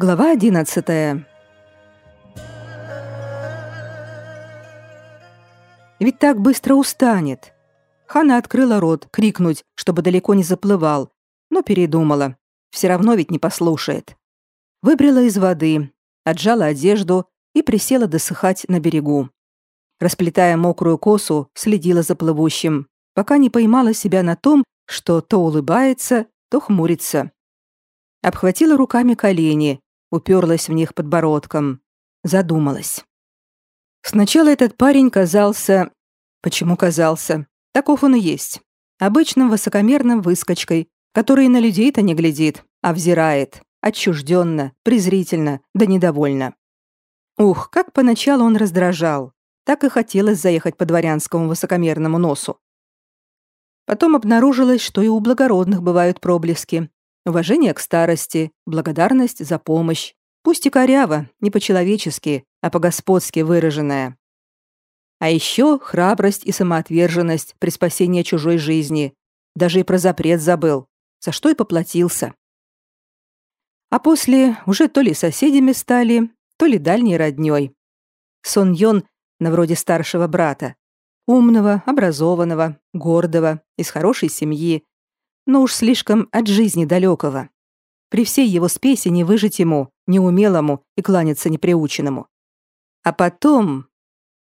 Глава одиннадцатая. Ведь так быстро устанет. Хана открыла рот, крикнуть, чтобы далеко не заплывал, но передумала. Все равно ведь не послушает. Выбрела из воды, отжала одежду и присела досыхать на берегу. Расплетая мокрую косу, следила за плывущим, пока не поймала себя на том, что то улыбается, то хмурится. Обхватила руками колени, уперлась в них подбородком, задумалась. Сначала этот парень казался... Почему казался? Таков он и есть. Обычным высокомерным выскочкой, который на людей-то не глядит, а взирает, отчужденно, презрительно, да недовольно. Ух, как поначалу он раздражал. Так и хотелось заехать по дворянскому высокомерному носу. Потом обнаружилось, что и у благородных бывают проблески. Уважение к старости, благодарность за помощь. Пусть и коряво, не по-человечески, а по-господски выраженная. А еще храбрость и самоотверженность при спасении чужой жизни. Даже и про запрет забыл, за что и поплатился. А после уже то ли соседями стали, то ли дальней роднёй. Сон Йон на вроде старшего брата. Умного, образованного, гордого, из хорошей семьи, но уж слишком от жизни далекого. При всей его спеси не выжить ему, неумелому и кланяться неприученному. А потом...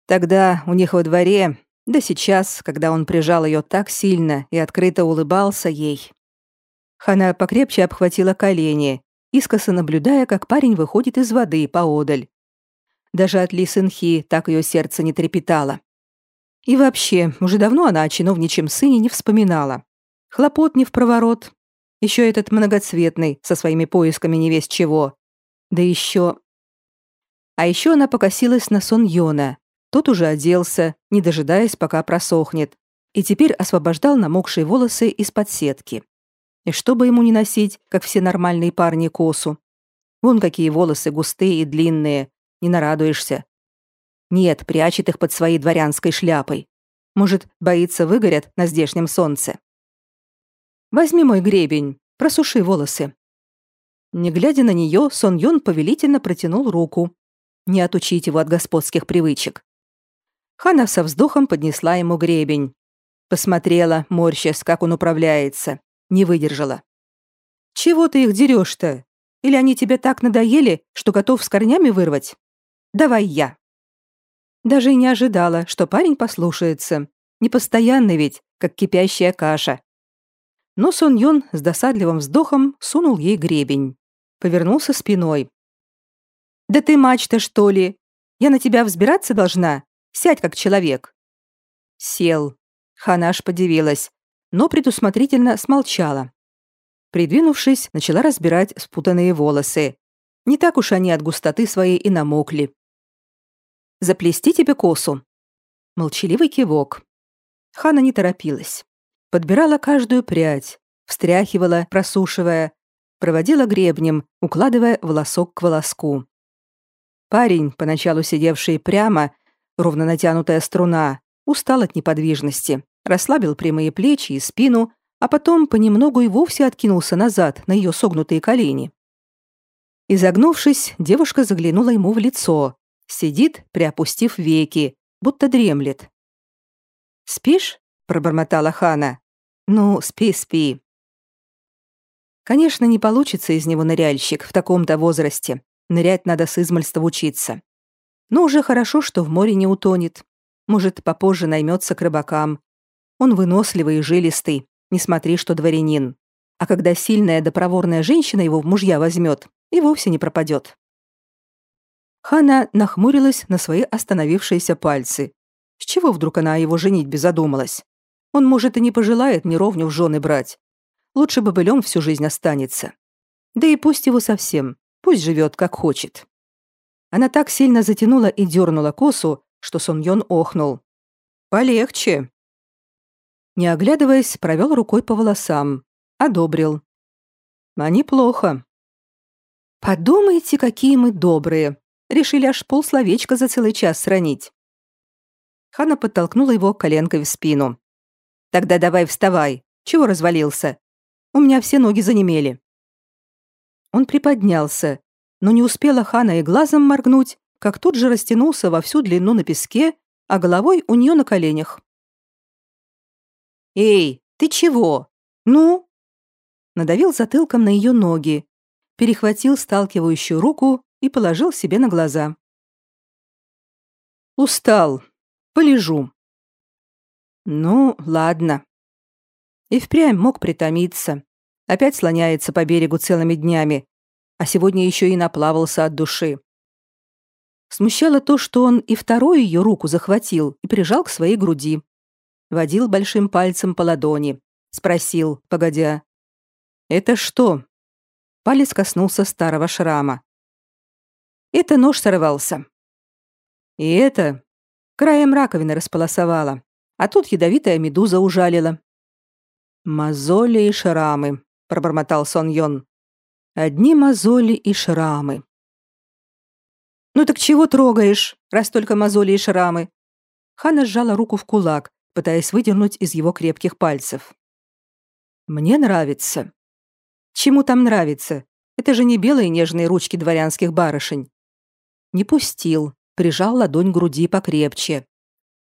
Тогда у них во дворе, да сейчас, когда он прижал ее так сильно и открыто улыбался ей. Хана покрепче обхватила колени, искоса наблюдая, как парень выходит из воды поодаль. Даже от Ли Сынхи так ее сердце не трепетало. И вообще, уже давно она о чиновничьем сыне не вспоминала. Хлопот не в проворот. Еще этот многоцветный, со своими поисками не весь чего. Да еще... А еще она покосилась на сон Йона. Тот уже оделся, не дожидаясь, пока просохнет, и теперь освобождал намокшие волосы из-под сетки. И чтобы ему не носить, как все нормальные парни, косу. Вон какие волосы густые и длинные, не нарадуешься. Нет, прячет их под своей дворянской шляпой. Может, боится выгорят на здешнем солнце. Возьми мой гребень, просуши волосы». Не глядя на нее, Сон Юн повелительно протянул руку. Не отучить его от господских привычек. Хана со вздохом поднесла ему гребень. Посмотрела, морщась, как он управляется. Не выдержала. «Чего ты их дерешь-то? Или они тебе так надоели, что готов с корнями вырвать? Давай я». Даже и не ожидала, что парень послушается. Непостоянный ведь, как кипящая каша но Сон Йон с досадливым вздохом сунул ей гребень. Повернулся спиной. «Да ты мачта, что ли? Я на тебя взбираться должна? Сядь как человек». Сел. Ханаш подивилась, но предусмотрительно смолчала. Придвинувшись, начала разбирать спутанные волосы. Не так уж они от густоты своей и намокли. «Заплести тебе косу?» Молчаливый кивок. Хана не торопилась подбирала каждую прядь, встряхивала, просушивая, проводила гребнем, укладывая волосок к волоску. Парень, поначалу сидевший прямо, ровно натянутая струна, устал от неподвижности, расслабил прямые плечи и спину, а потом понемногу и вовсе откинулся назад на ее согнутые колени. Изогнувшись, девушка заглянула ему в лицо. Сидит, приопустив веки, будто дремлет. «Спишь?» — пробормотала Хана. Ну, спи, спи. Конечно, не получится из него ныряльщик в таком-то возрасте. Нырять надо с измальства учиться. Но уже хорошо, что в море не утонет. Может, попозже наймется к рыбакам. Он выносливый и жилистый, не смотри, что дворянин. А когда сильная да проворная женщина его в мужья возьмет, и вовсе не пропадет. Хана нахмурилась на свои остановившиеся пальцы. С чего вдруг она о его женитьбе задумалась? Он, может, и не пожелает ни ровню в жены брать. Лучше бы былем всю жизнь останется. Да и пусть его совсем, пусть живет как хочет. Она так сильно затянула и дернула косу, что Сон Йон охнул. «Полегче». Не оглядываясь, провел рукой по волосам. Одобрил. «А неплохо». «Подумайте, какие мы добрые. Решили аж полсловечка за целый час сранить». Хана подтолкнула его коленкой в спину. Тогда давай вставай. Чего развалился? У меня все ноги занемели. Он приподнялся, Но не успела Хана и глазом моргнуть, как тут же растянулся во всю длину на песке, а головой у нее на коленях. «Эй, ты чего? Ну?» Надавил затылком на ее ноги, перехватил сталкивающую руку и положил себе на глаза. «Устал. Полежу». «Ну, ладно». И впрямь мог притомиться. Опять слоняется по берегу целыми днями, а сегодня еще и наплавался от души. Смущало то, что он и вторую ее руку захватил и прижал к своей груди. Водил большим пальцем по ладони. Спросил, погодя. «Это что?» Палец коснулся старого шрама. «Это нож сорвался». «И это?» Краем раковины располосовала, а тут ядовитая медуза ужалила. «Мозоли и шрамы», — пробормотал Сон Йон. «Одни мозоли и шрамы». «Ну так чего трогаешь, раз только мозоли и шрамы?» Хана сжала руку в кулак, пытаясь выдернуть из его крепких пальцев. «Мне нравится». «Чему там нравится? Это же не белые нежные ручки дворянских барышень». Не пустил, прижал ладонь к груди покрепче.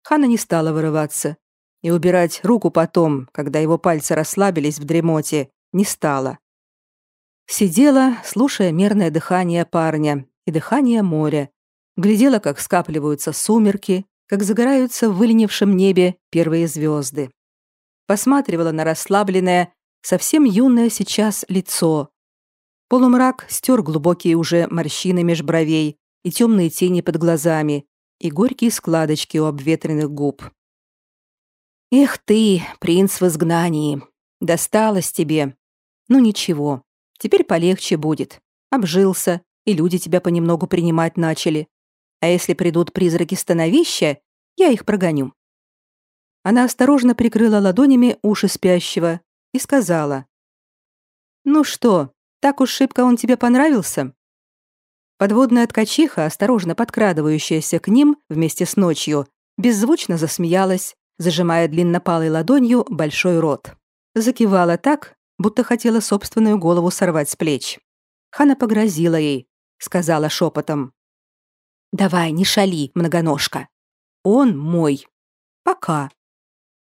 Хана не стала вырываться. И убирать руку потом, когда его пальцы расслабились в дремоте, не стала. Сидела, слушая мерное дыхание парня, и дыхание моря. Глядела, как скапливаются сумерки, как загораются в выленившем небе первые звезды. Посматривала на расслабленное, совсем юное сейчас лицо. Полумрак стер глубокие уже морщины меж бровей и темные тени под глазами, и горькие складочки у обветренных губ. «Эх ты, принц в изгнании! Досталось тебе! Ну ничего, теперь полегче будет. Обжился, и люди тебя понемногу принимать начали. А если придут призраки становища, я их прогоню». Она осторожно прикрыла ладонями уши спящего и сказала. «Ну что, так уж шибко он тебе понравился?» Подводная ткачиха, осторожно подкрадывающаяся к ним вместе с ночью, беззвучно засмеялась, зажимая длиннопалой ладонью большой рот. Закивала так, будто хотела собственную голову сорвать с плеч. Хана погрозила ей, сказала шепотом. «Давай, не шали, многоножка. Он мой. Пока.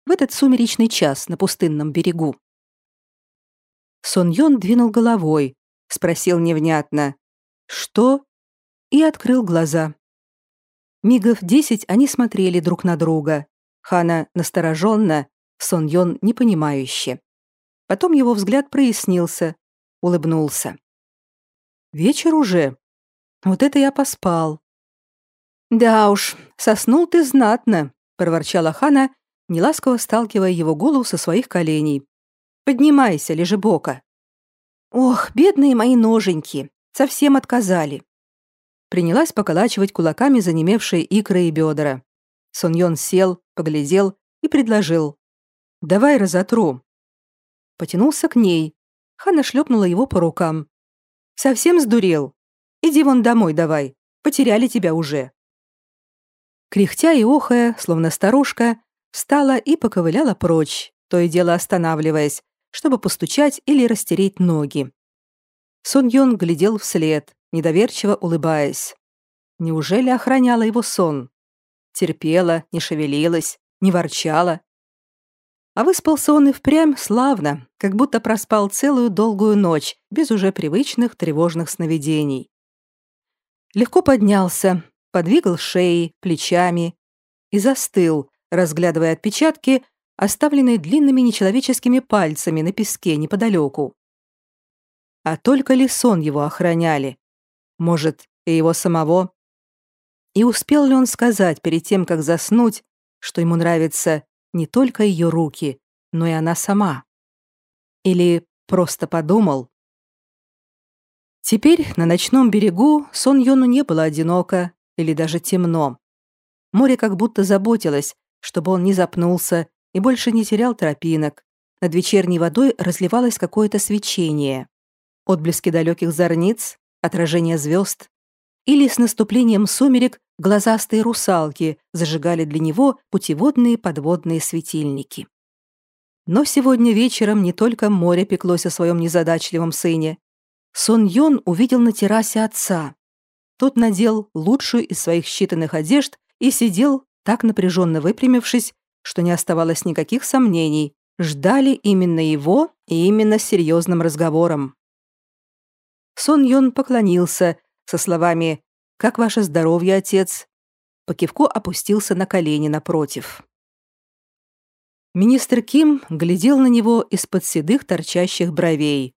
В этот сумеречный час на пустынном берегу». Сон Йон двинул головой, спросил невнятно «Что?» И открыл глаза. Мигов десять они смотрели друг на друга. Хана настороженно, Сон Йон непонимающе. Потом его взгляд прояснился, улыбнулся. «Вечер уже?» Вот это я поспал. Да уж, соснул ты знатно, проворчала Хана, неласково сталкивая его голову со своих коленей. Поднимайся, лежебока. Ох, бедные мои ноженьки, совсем отказали. Принялась поколачивать кулаками занемевшие икры и бедра. Соньон сел, поглядел и предложил. «Давай разотру». Потянулся к ней. Хана шлепнула его по рукам. «Совсем сдурел? Иди вон домой давай. Потеряли тебя уже». Кряхтя и охая, словно старушка, встала и поковыляла прочь, то и дело останавливаясь, чтобы постучать или растереть ноги. Сон глядел вслед, недоверчиво улыбаясь. Неужели охраняла его сон? Терпела, не шевелилась, не ворчала. А выспался он и впрямь славно, как будто проспал целую долгую ночь без уже привычных тревожных сновидений. Легко поднялся, подвигал шеей, плечами и застыл, разглядывая отпечатки, оставленные длинными нечеловеческими пальцами на песке неподалеку. А только ли сон его охраняли? Может, и его самого? И успел ли он сказать перед тем, как заснуть, что ему нравятся не только ее руки, но и она сама? Или просто подумал, Теперь на ночном берегу Сон Йону не было одиноко или даже темно. Море как будто заботилось, чтобы он не запнулся и больше не терял тропинок. Над вечерней водой разливалось какое-то свечение. Отблески далеких зорниц, отражение звезд. Или с наступлением сумерек глазастые русалки зажигали для него путеводные подводные светильники. Но сегодня вечером не только море пеклось о своем незадачливом сыне, Сон Йон увидел на террасе отца. Тот надел лучшую из своих считанных одежд и сидел, так напряженно выпрямившись, что не оставалось никаких сомнений. Ждали именно его и именно серьезным разговором. Сон Йон поклонился со словами «Как ваше здоровье, отец?» По кивку опустился на колени напротив. Министр Ким глядел на него из-под седых торчащих бровей.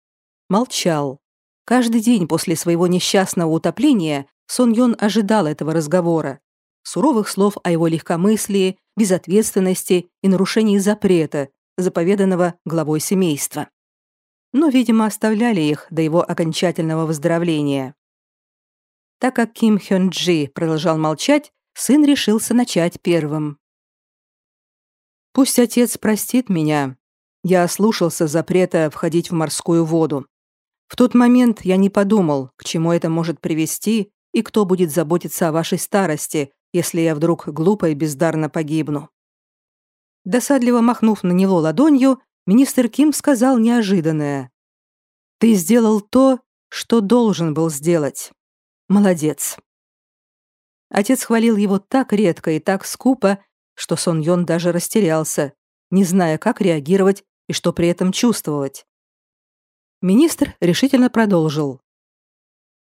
Молчал. Каждый день после своего несчастного утопления Сон Йон ожидал этого разговора. Суровых слов о его легкомыслии, безответственности и нарушении запрета, заповеданного главой семейства. Но, видимо, оставляли их до его окончательного выздоровления. Так как Ким Хён Джи продолжал молчать, сын решился начать первым. Пусть отец простит меня. Я ослушался запрета входить в морскую воду. В тот момент я не подумал, к чему это может привести и кто будет заботиться о вашей старости, если я вдруг глупо и бездарно погибну. Досадливо махнув на него ладонью, министр Ким сказал неожиданное. «Ты сделал то, что должен был сделать. Молодец». Отец хвалил его так редко и так скупо, что Сон Йон даже растерялся, не зная, как реагировать и что при этом чувствовать. Министр решительно продолжил.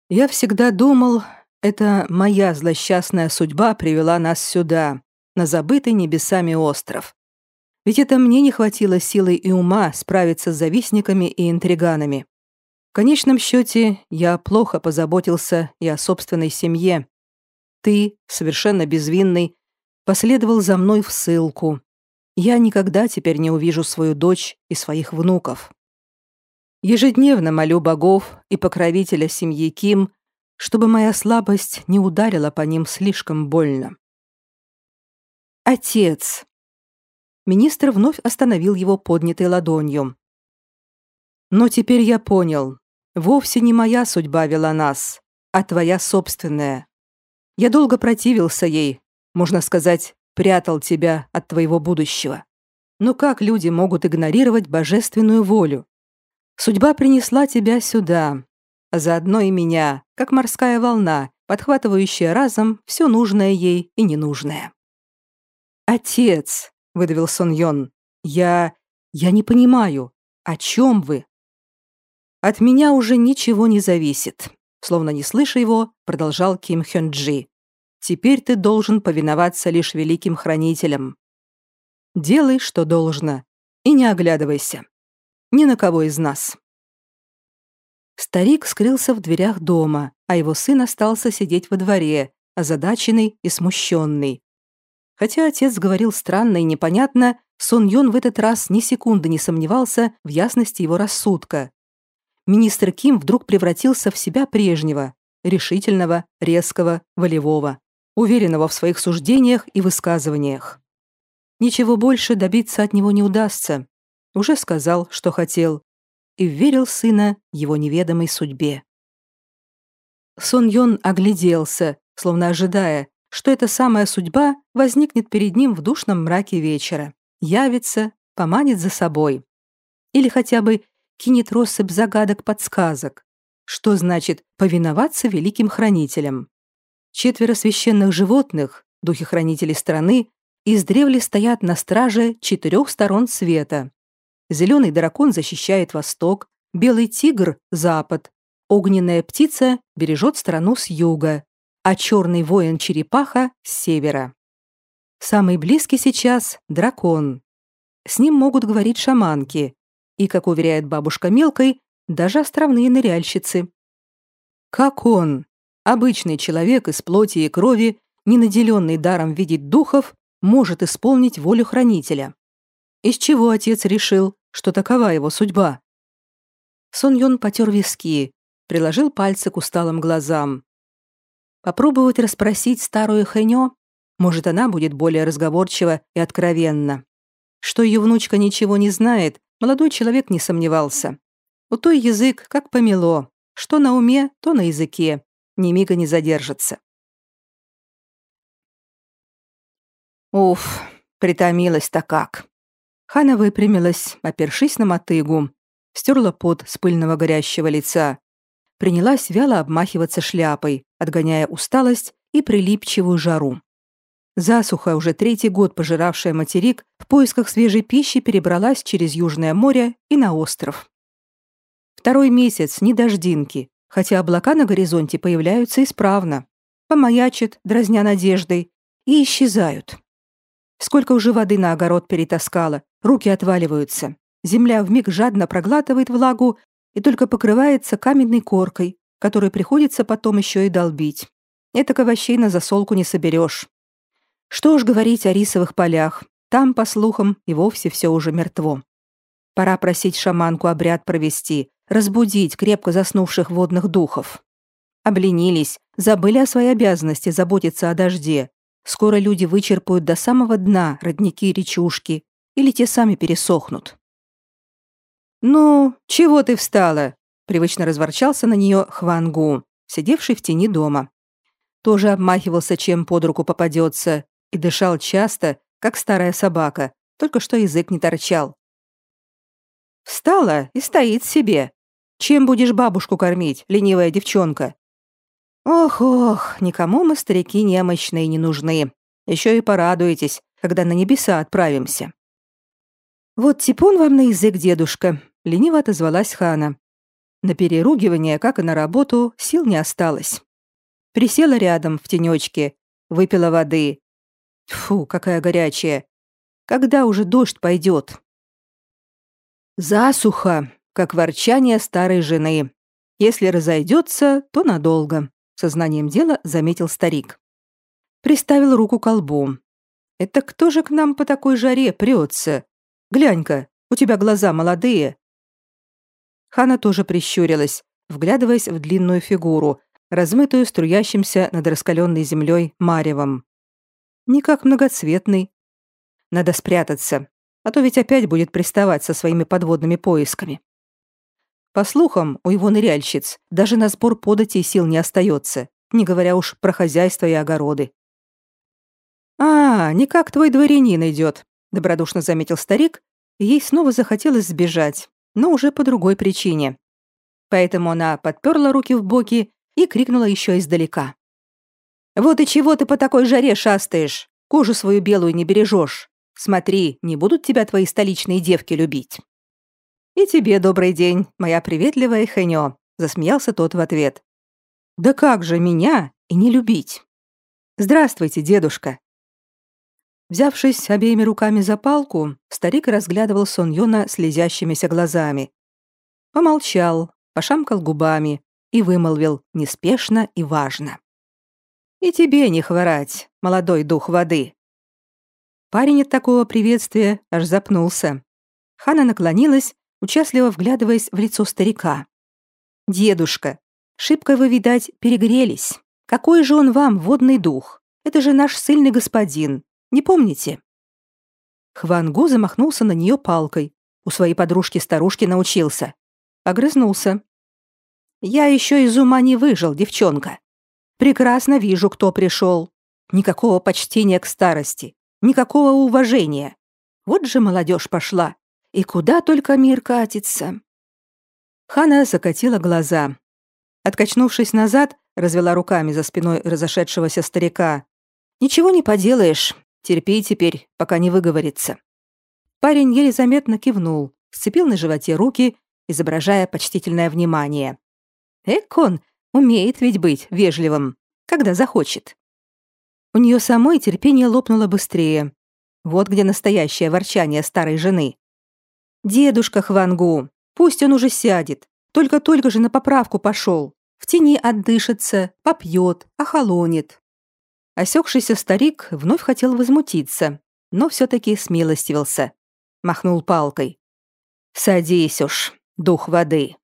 «Я всегда думал, это моя злосчастная судьба привела нас сюда, на забытый небесами остров. Ведь это мне не хватило силы и ума справиться с завистниками и интриганами. В конечном счете, я плохо позаботился и о собственной семье. Ты, совершенно безвинный, последовал за мной в ссылку. Я никогда теперь не увижу свою дочь и своих внуков. Ежедневно молю богов и покровителя семьи Ким, чтобы моя слабость не ударила по ним слишком больно. Отец. Министр вновь остановил его поднятой ладонью. Но теперь я понял, вовсе не моя судьба вела нас, а твоя собственная. Я долго противился ей, можно сказать, прятал тебя от твоего будущего. Но как люди могут игнорировать божественную волю? Судьба принесла тебя сюда, а заодно и меня, как морская волна, подхватывающая разом все нужное ей и ненужное. «Отец», — выдавил Сон Йон, — «я... я не понимаю, о чем вы?» «От меня уже ничего не зависит», — словно не слыша его, продолжал Ким Хён Джи. Теперь ты должен повиноваться лишь великим хранителям. Делай, что должно, и не оглядывайся. Ни на кого из нас. Старик скрылся в дверях дома, а его сын остался сидеть во дворе, озадаченный и смущенный. Хотя отец говорил странно и непонятно, Сон Йон в этот раз ни секунды не сомневался в ясности его рассудка. Министр Ким вдруг превратился в себя прежнего, решительного, резкого, волевого уверенного в своих суждениях и высказываниях. Ничего больше добиться от него не удастся. Уже сказал, что хотел, и верил сына его неведомой судьбе. Сон Йон огляделся, словно ожидая, что эта самая судьба возникнет перед ним в душном мраке вечера, явится, поманит за собой. Или хотя бы кинет россыпь загадок-подсказок. Что значит повиноваться великим хранителям? Четверо священных животных, духи-хранители страны, издревле стоят на страже четырех сторон света. Зеленый дракон защищает восток, белый тигр – запад, огненная птица бережет страну с юга, а черный воин-черепаха – с севера. Самый близкий сейчас – дракон. С ним могут говорить шаманки, и, как уверяет бабушка Мелкой, даже островные ныряльщицы. Как он, Обычный человек из плоти и крови, не наделенный даром видеть духов, может исполнить волю хранителя. Из чего отец решил, что такова его судьба? Сон Йон потер виски, приложил пальцы к усталым глазам. Попробовать расспросить старую Хэньо? Может, она будет более разговорчива и откровенна. Что ее внучка ничего не знает, молодой человек не сомневался. У той язык как помело, что на уме, то на языке ни мига не задержится. Уф, притомилась-то как. Хана выпрямилась, опершись на мотыгу, стерла пот с пыльного горящего лица. Принялась вяло обмахиваться шляпой, отгоняя усталость и прилипчивую жару. Засуха, уже третий год пожиравшая материк, в поисках свежей пищи перебралась через Южное море и на остров. Второй месяц, ни дождинки, хотя облака на горизонте появляются исправно. Помаячат, дразня надеждой, и исчезают. Сколько уже воды на огород перетаскала, руки отваливаются. Земля вмиг жадно проглатывает влагу и только покрывается каменной коркой, которой приходится потом еще и долбить. Это овощей на засолку не соберешь. Что уж говорить о рисовых полях. Там, по слухам, и вовсе все уже мертво. Пора просить шаманку обряд провести, разбудить крепко заснувших водных духов. Обленились, забыли о своей обязанности заботиться о дожде. Скоро люди вычерпают до самого дна родники и речушки, или те сами пересохнут. «Ну, чего ты встала?» — привычно разворчался на нее Хвангу, сидевший в тени дома. Тоже обмахивался, чем под руку попадется, и дышал часто, как старая собака, только что язык не торчал. Встала и стоит себе. Чем будешь бабушку кормить, ленивая девчонка? Ох-ох, никому мы, старики, немощные не нужны. Еще и порадуетесь, когда на небеса отправимся. Вот типун вам на язык, дедушка, лениво отозвалась Хана. На переругивание, как и на работу, сил не осталось. Присела рядом в тенечке, выпила воды, Фу, какая горячая. Когда уже дождь пойдет? Засуха, как ворчание старой жены. Если разойдется, то надолго, сознанием дела заметил старик. Приставил руку к колбу. Это кто же к нам по такой жаре прется? Глянь-ка, у тебя глаза молодые. Хана тоже прищурилась, вглядываясь в длинную фигуру, размытую струящимся над раскаленной землей маревом. Не как многоцветный. Надо спрятаться, а то ведь опять будет приставать со своими подводными поисками. По слухам, у его ныряльщиц даже на сбор податей сил не остается, не говоря уж про хозяйство и огороды. «А, не как твой дворянин идет», — добродушно заметил старик, и ей снова захотелось сбежать, но уже по другой причине. Поэтому она подперла руки в боки и крикнула еще издалека. Вот и чего ты по такой жаре шастаешь? Кожу свою белую не бережешь. Смотри, не будут тебя твои столичные девки любить». «И тебе добрый день, моя приветливая Хэньо», — засмеялся тот в ответ. «Да как же меня и не любить?» «Здравствуйте, дедушка». Взявшись обеими руками за палку, старик разглядывал Сон Йона слезящимися глазами. Помолчал, пошамкал губами и вымолвил неспешно и важно. И тебе не хворать, молодой дух воды. Парень от такого приветствия аж запнулся. Хана наклонилась, участливо вглядываясь в лицо старика. «Дедушка, шибко вы, видать, перегрелись. Какой же он вам, водный дух? Это же наш сильный господин. Не помните?» Хвангу замахнулся на нее палкой. У своей подружки-старушки научился. Огрызнулся. «Я еще из ума не выжил, девчонка. Прекрасно вижу, кто пришел. Никакого почтения к старости, никакого уважения. Вот же молодежь пошла. И куда только мир катится. Хана закатила глаза. Откачнувшись назад, развела руками за спиной разошедшегося старика. «Ничего не поделаешь. Терпи теперь, пока не выговорится». Парень еле заметно кивнул, сцепил на животе руки, изображая почтительное внимание. Экон Умеет ведь быть вежливым, когда захочет. У нее самой терпение лопнуло быстрее. Вот где настоящее ворчание старой жены. «Дедушка Хвангу, пусть он уже сядет. Только-только же на поправку пошел. В тени отдышится, попьет, охолонет». Осекшийся старик вновь хотел возмутиться, но все-таки смилостивился. Махнул палкой. «Садись уж, дух воды».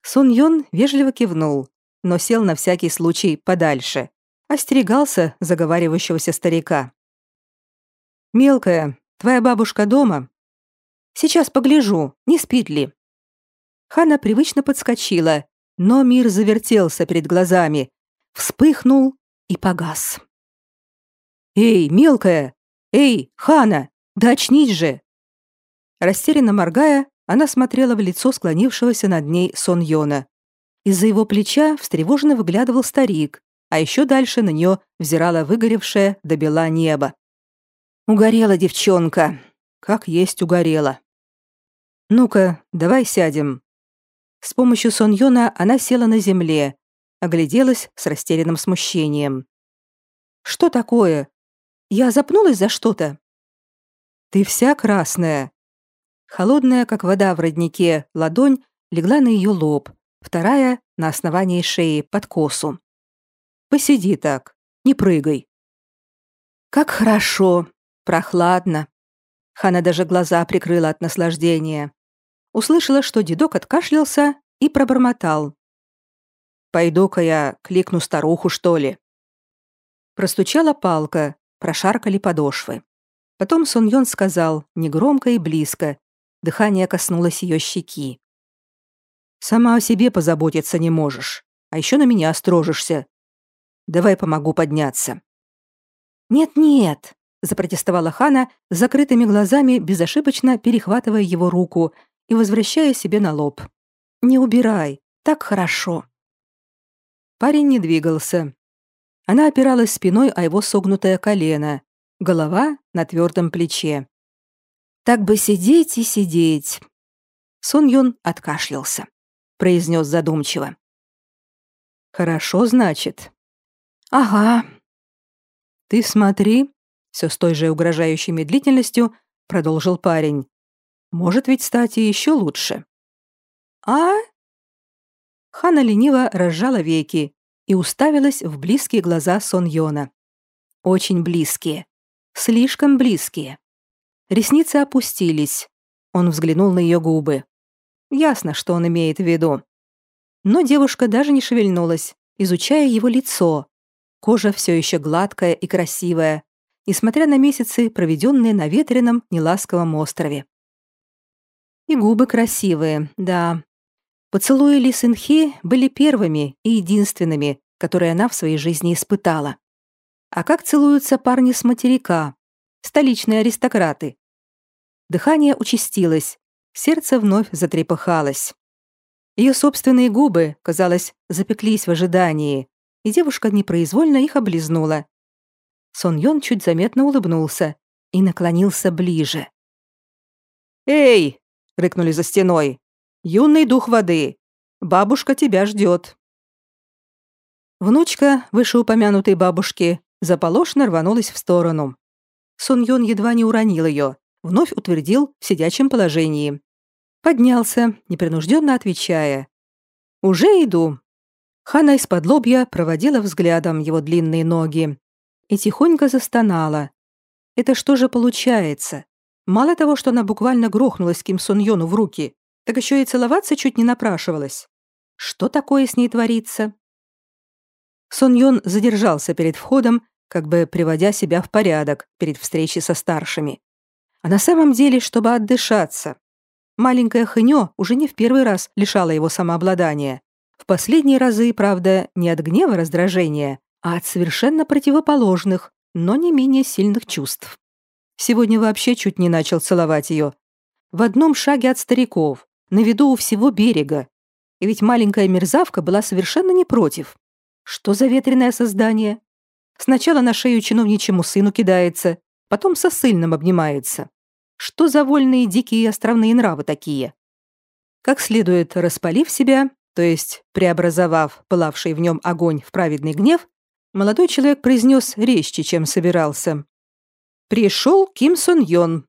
Сун Йон вежливо кивнул, но сел на всякий случай подальше. Остерегался заговаривающегося старика. «Мелкая, твоя бабушка дома?» «Сейчас погляжу, не спит ли?» Хана привычно подскочила, но мир завертелся перед глазами, вспыхнул и погас. «Эй, мелкая! Эй, Хана! Да очнись же!» Растерянно моргая, она смотрела в лицо склонившегося над ней Сон Йона. Из-за его плеча встревоженно выглядывал старик, а еще дальше на нее взирало выгоревшее до бела небо. Угорела девчонка. Как есть угорела. Ну-ка, давай сядем. С помощью Сон Йона она села на земле, огляделась с растерянным смущением. Что такое? Я запнулась за что-то. Ты вся красная. Холодная, как вода в роднике, ладонь легла на ее лоб, вторая — на основании шеи, под косу. Посиди так, не прыгай. Как хорошо, прохладно. Хана даже глаза прикрыла от наслаждения. Услышала, что дедок откашлялся и пробормотал. «Пойду-ка я кликну старуху, что ли?» Простучала палка, прошаркали подошвы. Потом Сон Йон сказал, негромко и близко. Дыхание коснулось ее щеки. «Сама о себе позаботиться не можешь, а еще на меня строжишься. Давай помогу подняться». «Нет-нет», — запротестовала Хана, с закрытыми глазами безошибочно перехватывая его руку и возвращая себе на лоб. «Не убирай, так хорошо». Парень не двигался. Она опиралась спиной о его согнутое колено, голова на твердом плече. Так бы сидеть и сидеть. Сон Юн откашлялся, произнес задумчиво. Хорошо, значит. Ага. Ты смотри, все с той же угрожающей медлительностью продолжил парень. Может ведь стать и еще лучше. А? Хана лениво разжала веки и уставилась в близкие глаза Сон Йона. Очень близкие. Слишком близкие. Ресницы опустились. Он взглянул на ее губы. Ясно, что он имеет в виду. Но девушка даже не шевельнулась, изучая его лицо. Кожа все еще гладкая и красивая, несмотря на месяцы, проведенные на ветреном, неласковом острове. И губы красивые, да. Поцелуи Ли Синхи были первыми и единственными, которые она в своей жизни испытала. А как целуются парни с материка, столичные аристократы. Дыхание участилось, сердце вновь затрепыхалось. Ее собственные губы, казалось, запеклись в ожидании, и девушка непроизвольно их облизнула. Сон Йон чуть заметно улыбнулся и наклонился ближе. «Эй!» — рыкнули за стеной. «Юный дух воды! Бабушка тебя ждет!» Внучка вышеупомянутой бабушки заполошно рванулась в сторону. Сон Йон едва не уронил ее, вновь утвердил в сидячем положении. Поднялся, непринужденно отвечая. «Уже иду». Хана из-под лобья проводила взглядом его длинные ноги и тихонько застонала. Это что же получается? Мало того, что она буквально грохнулась Ким Сон Йону в руки, так еще и целоваться чуть не напрашивалась. Что такое с ней творится? Сон Йон задержался перед входом как бы приводя себя в порядок перед встречей со старшими. А на самом деле, чтобы отдышаться. Маленькая Хынё уже не в первый раз лишала его самообладания. В последние разы, правда, не от гнева раздражения, а от совершенно противоположных, но не менее сильных чувств. Сегодня вообще чуть не начал целовать ее. В одном шаге от стариков, на виду у всего берега. И ведь маленькая мерзавка была совершенно не против. Что за ветреное создание? Сначала на шею чиновничьему сыну кидается, потом со сыльным обнимается. Что за вольные дикие островные нравы такие? Как следует распалив себя, то есть преобразовав пылавший в нем огонь в праведный гнев, молодой человек произнес резче, чем собирался. «Пришел Ким Сон Йон»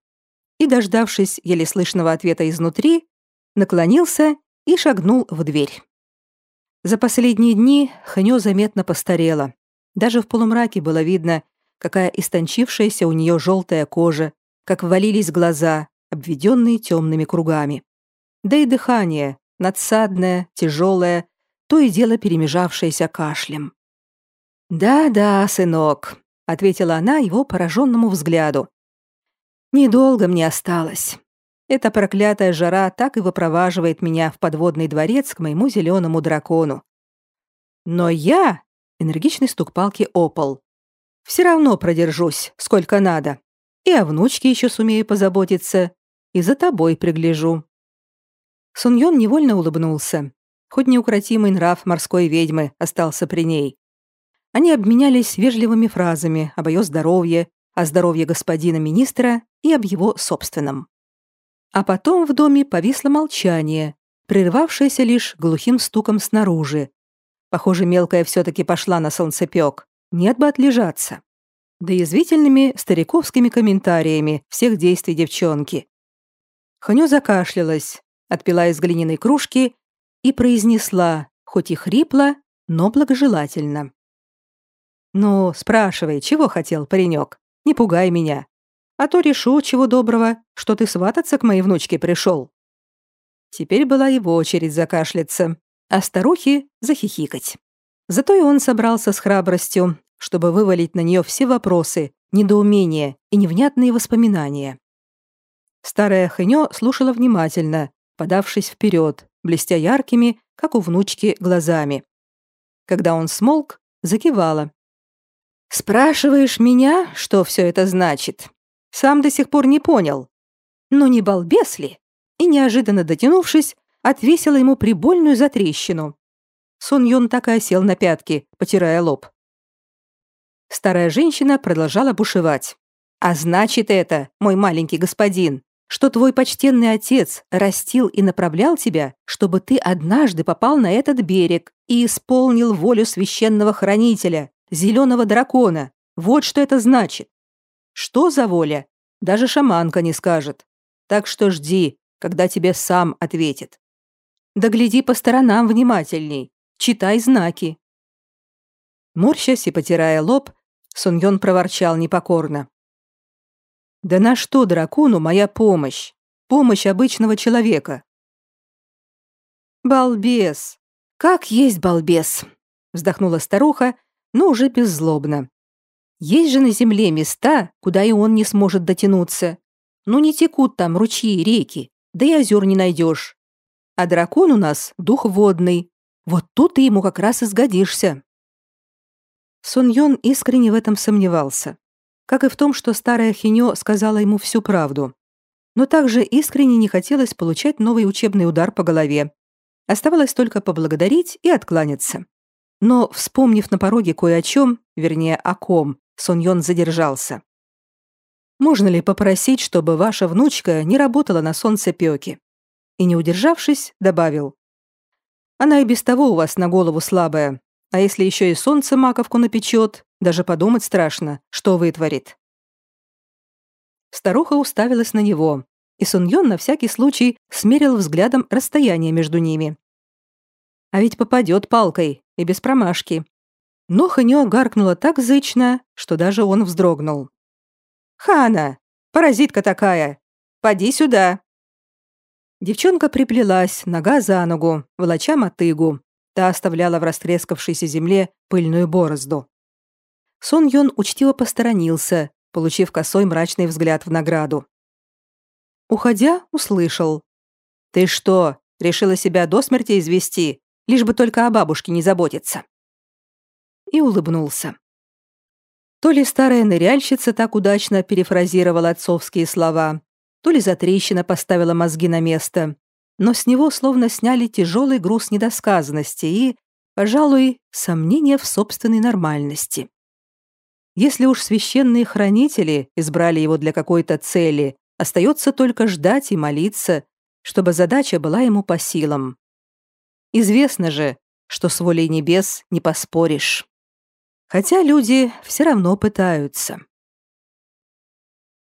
и, дождавшись еле слышного ответа изнутри, наклонился и шагнул в дверь. За последние дни Ханё заметно постарела. Даже в полумраке было видно, какая истончившаяся у нее желтая кожа, как ввалились глаза, обведенные темными кругами. Да и дыхание, надсадное, тяжелое, то и дело перемежавшееся кашлем. «Да-да, сынок», — ответила она его пораженному взгляду. «Недолго мне осталось. Эта проклятая жара так и выпроваживает меня в подводный дворец к моему зеленому дракону. Но я Энергичный стук палки о пол. «Все равно продержусь, сколько надо. И о внучке еще сумею позаботиться, и за тобой пригляжу». Суньон невольно улыбнулся. хоть неукротимый нрав морской ведьмы остался при ней. Они обменялись вежливыми фразами об ее здоровье, о здоровье господина министра и об его собственном. А потом в доме повисло молчание, прерывавшееся лишь глухим стуком снаружи. Похоже, мелкая все-таки пошла на солнцепек. Нет бы отлежаться. Да язвительными стариковскими комментариями всех действий девчонки. Ханю закашлялась, отпила из глиняной кружки и произнесла, хоть и хрипло, но благожелательно. «Ну, спрашивай, чего хотел паренек? Не пугай меня. А то решу, чего доброго, что ты свататься к моей внучке пришел». Теперь была его очередь закашляться, а старухи захихикать. Зато и он собрался с храбростью, чтобы вывалить на нее все вопросы, недоумения и невнятные воспоминания. Старая Хэньо слушала внимательно, подавшись вперед, блестя яркими, как у внучки, глазами. Когда он смолк, закивала. «Спрашиваешь меня, что все это значит? Сам до сих пор не понял. Но не балбес ли?» И, неожиданно дотянувшись, отвесила ему прибольную затрещину. Сон Юн так и осел на пятки, потирая лоб. Старая женщина продолжала бушевать. «А значит это, мой маленький господин, что твой почтенный отец растил и направлял тебя, чтобы ты однажды попал на этот берег и исполнил волю священного хранителя, зеленого дракона. Вот что это значит. Что за воля? Даже шаманка не скажет. Так что жди, когда тебе сам ответит. Да гляди по сторонам внимательней, читай знаки. Морщась и потирая лоб, Суньон проворчал непокорно. Да на что дракону моя помощь? Помощь обычного человека. Балбес. Как есть балбес, вздохнула старуха, но уже беззлобно. Есть же на земле места, куда и он не сможет дотянуться. Ну не текут там ручьи и реки, да и озер не найдешь. А дракон у нас дух водный. Вот тут ты ему как раз и сгодишься. Сон Йон искренне в этом сомневался как и в том, что старая Хинё сказала ему всю правду. Но также искренне не хотелось получать новый учебный удар по голове. Оставалось только поблагодарить и откланяться. Но, вспомнив на пороге кое о чем, вернее, о ком, Соньон задержался. «Можно ли попросить, чтобы ваша внучка не работала на солнцепёке?» И, не удержавшись, добавил. «Она и без того у вас на голову слабая, а если еще и солнце маковку напечет, даже подумать страшно, что вытворит. Старуха уставилась на него, и Суньон на всякий случай смерил взглядом расстояние между ними. А ведь попадет палкой, и без промашки. Но Ханё гаркнула так зычно, что даже он вздрогнул. «Хана! Паразитка такая! Поди сюда!» Девчонка приплелась, нога за ногу, волоча мотыгу. Та оставляла в растрескавшейся земле пыльную борозду. Сон Йон учтиво посторонился, получив косой мрачный взгляд в награду. Уходя, услышал. «Ты что, решила себя до смерти извести, лишь бы только о бабушке не заботиться?» И улыбнулся. То ли старая ныряльщица так удачно перефразировала отцовские слова, то ли затрещина поставила мозги на место, но с него словно сняли тяжелый груз недосказанности и, пожалуй, сомнения в собственной нормальности. Если уж священные хранители избрали его для какой-то цели, остается только ждать и молиться, чтобы задача была ему по силам. Известно же, что с волей небес не поспоришь. Хотя люди все равно пытаются.